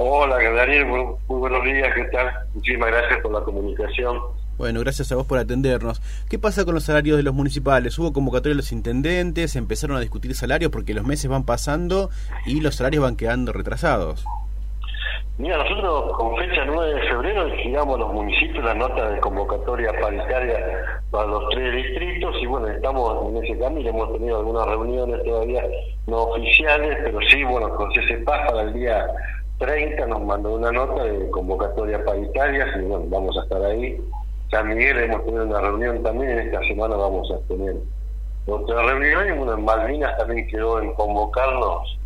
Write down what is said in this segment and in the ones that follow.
Hola, Daniel, muy, muy buenos días, ¿qué tal? Muchísimas gracias por la comunicación. Bueno, gracias a vos por atendernos. ¿Qué pasa con los salarios de los municipales? Hubo convocatoria de los intendentes, empezaron a discutir salarios porque los meses van pasando y los salarios van quedando retrasados. Mira, nosotros con fecha 9 de febrero llegamos a los municipios la nota de convocatoria paritaria para los tres distritos y bueno, estamos en ese camino, hemos tenido algunas reuniones todavía no oficiales, pero sí, bueno, con CCPAS para el día 30 nos mandó una nota de convocatoria paritaria y bueno, vamos a estar ahí. San Miguel hemos tenido una reunión también, en esta semana vamos a tener otra reunión y bueno, en Malvinas también quedó en convocarnos,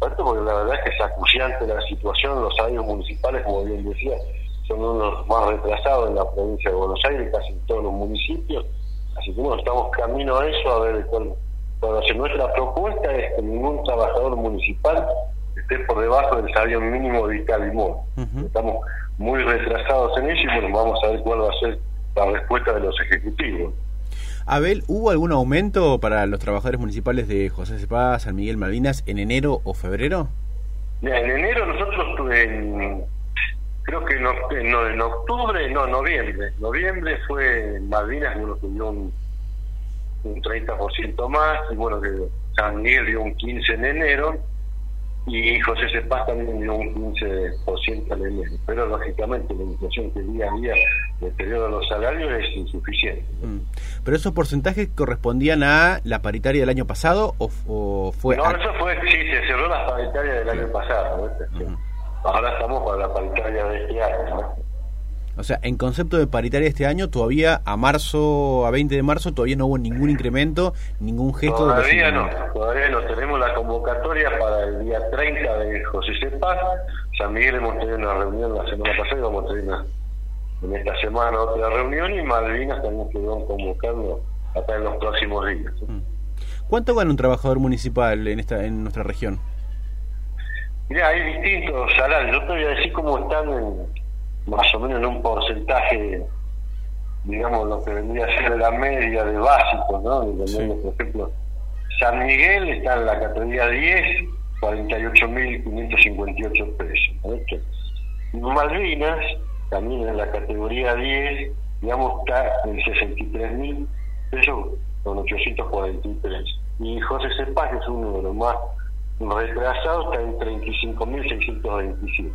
porque la verdad es que es acuciante la situación, los salarios municipales, como bien decía, son unos más retrasados en la provincia de Buenos Aires, casi en todos los municipios, así que bueno, estamos camino a eso, a ver cuál, cuál Nuestra propuesta es que ningún trabajador municipal esté por debajo del salario mínimo vital y Estamos muy retrasados en eso y bueno, vamos a ver cuál va a ser la respuesta de los ejecutivos. Abel, ¿hubo algún aumento para los trabajadores municipales de José Cepaz, San Miguel Malvinas en enero o febrero? en enero nosotros en, creo que no, en octubre, no, noviembre. Noviembre fue Malvinas, uno dio un, un 30% más, y bueno, que San Miguel dio un 15% en enero, y José Cepaz también dio un 15% al enero. Pero lógicamente la inflación que día a día deteriora los salarios es insuficiente. Mm. ¿Pero esos porcentajes correspondían a la paritaria del año pasado o, fue.? No, eso fue, sí, se cerró la paritaria del año pasado. Ahora estamos con la paritaria de este año. O sea, en concepto de paritaria este año, todavía a marzo, a 20 de marzo, todavía no hubo ningún incremento, ningún gesto todavía no, todavía no. Tenemos la convocatoria para el día 30 de José Cepaz. San Miguel hemos tenido una reunión la semana pasada y vamos a tener en esta semana otra reunión y Malvinas también quedó convocando hasta en los próximos días. Mm. ¿Cuánto gana un trabajador municipal en esta en nuestra región? Mira, hay distintos salarios. Yo te voy a decir cómo están en más o menos en un porcentaje, digamos, lo que vendría a ser la media de básicos, ¿no? Por ejemplo, San Miguel está en la categoría 10, 48.558 pesos. Malvinas, también en la categoría 10, digamos, está en 63.000 pesos con 843. Y José Cepaz, que es uno de los más retrasados, está en 35.627.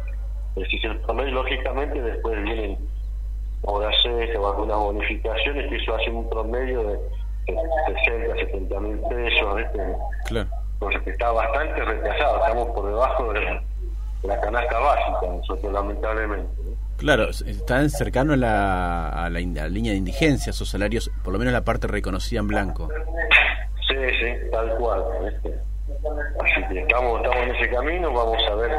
Es decir, el lógicamente, después vienen horas o algunas bonificaciones, que eso hace un promedio de 60, 70 mil pesos. Claro. Entonces, que está bastante retrasado, estamos por debajo de la, canasta básica, nosotros, lamentablemente. Claro, están cercanos a la, a la, línea de indigencia, esos salarios, por lo menos la parte reconocida en blanco. Sí, sí, tal cual. Así que estamos, estamos en ese camino, vamos a ver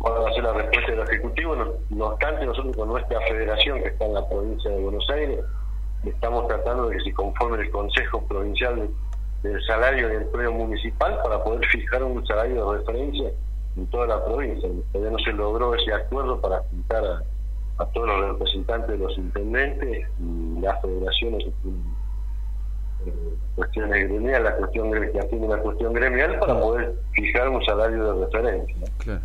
cuál va a ser la respuesta del Ejecutivo. No, obstante, nosotros con nuestra federación, que está en la provincia de Buenos Aires, estamos tratando de que se conforme el Consejo Provincial del Salario de Empleo Municipal para poder fijar un salario de referencia en toda la provincia. Todavía no se logró ese acuerdo para juntar a, todos los representantes de los intendentes y las federaciones que tienen eh, cuestiones gremiales, la cuestión que tiene una cuestión gremial para poder fijar un salario de referencia. Claro.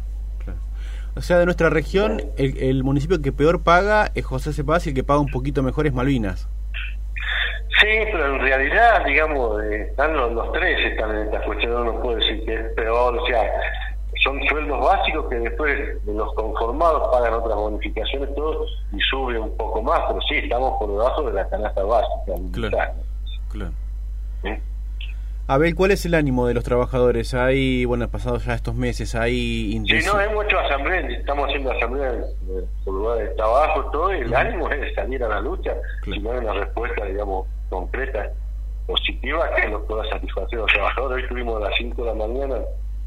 O sea, de nuestra región, el, municipio que peor paga es José Cepaz y el que paga un poquito mejor es Malvinas. Sí, pero en realidad, digamos, eh, están los, tres están en esta cuestión, no puedo decir que es peor, o sea, son sueldos básicos que después de los conformados pagan otras bonificaciones todos y sube un poco más, pero sí, estamos por debajo de la canasta básica. Claro, claro. Abel, ¿cuál es el ánimo de los trabajadores? Hay, bueno, pasados ya estos meses, hay... Sí, no, hemos hecho asamblea, estamos haciendo asamblea por lugar de trabajo, todo, y el ánimo es salir a la lucha, si no hay una respuesta, digamos, concreta, positiva, que nos pueda satisfacer a los trabajadores. Hoy estuvimos a las 5 de la mañana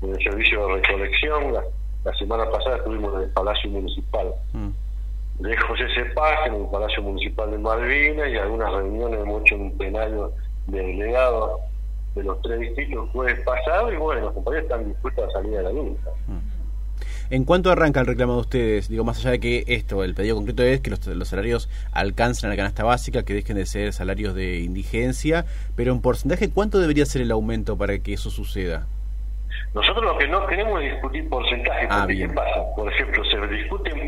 en el servicio de recolección, la, semana pasada estuvimos en el Palacio Municipal mm. de José Cepaz, en el Palacio Municipal de Malvinas, y algunas reuniones hemos hecho en un plenario de delegados de los tres distritos fue pasado y bueno, los compañeros están dispuestos a salir a la lucha. Mm. ¿En cuánto arranca el reclamo de ustedes? Digo, más allá de que esto, el pedido concreto es que los, los salarios alcancen a la canasta básica, que dejen de ser salarios de indigencia, pero en porcentaje, ¿cuánto debería ser el aumento para que eso suceda? Nosotros lo que no queremos es discutir porcentajes, Ah, porque bien. ¿qué pasa? Por ejemplo, se discuten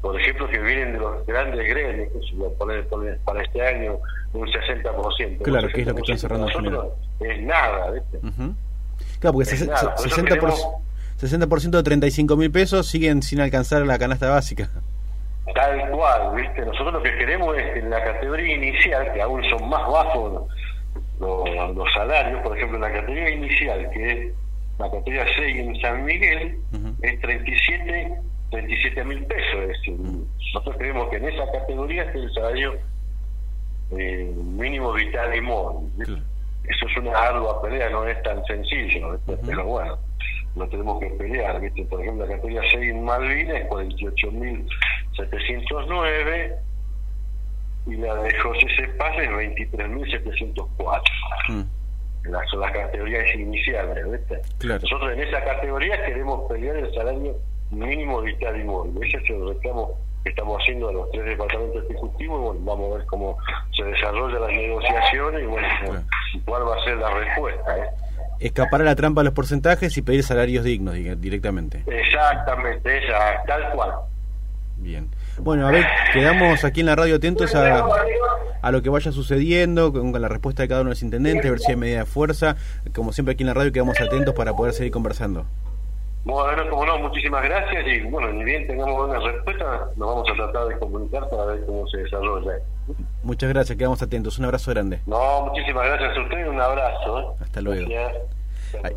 por ejemplo, que vienen de los grandes gremios, poner, poner para este año un 60%. Claro, un que es lo que están 60%. cerrando Nosotros es nada, ¿viste? Claro, porque Es nada, por eso 60%, por, queremos- 60 de 35 mil pesos siguen sin alcanzar la canasta básica. Tal cual, ¿viste? Nosotros lo que queremos es que en la categoría inicial, que aún son más bajos los, los salarios, por ejemplo, en la categoría inicial, que es la categoría 6 en San Miguel, Ujú. es 37 37 mil pesos. Es decir, nosotros creemos que en esa categoría es el salario eh, mínimo vital y móvil. Eso es una ardua pelea, no es tan sencillo, pero bueno, lo tenemos que pelear. ¿viste? Por ejemplo, la categoría 6 en Malvinas es 48.709 y la de José Cepaz es 23.704. Mm, Las, son las categorías iniciales. ¿viste? Claro. Nosotros en esa categoría queremos pelear el salario mínimo y móvil. Ese es el reclamo que estamos haciendo a los tres departamentos ejecutivos. y Bueno, vamos a ver cómo se desarrollan las negociaciones y bueno, Claro. cuál va a ser la respuesta. ¿eh? Escapar a la trampa de los porcentajes y pedir salarios dignos directamente. Exactamente, esa, tal cual. Bien. Bueno, a ver, quedamos aquí en la radio atentos a, a lo que vaya sucediendo con, con la respuesta de cada uno de los intendentes, a ver si hay medida de fuerza. Como siempre aquí en la radio quedamos atentos para poder seguir conversando. Bueno, como no, muchísimas gracias y bueno, ni bien tengamos una respuesta, nos vamos a tratar de comunicar para ver cómo se desarrolla. Muchas gracias, quedamos atentos. Un abrazo grande. No, muchísimas gracias a ustedes, un abrazo. Hasta luego. Gracias. Ay.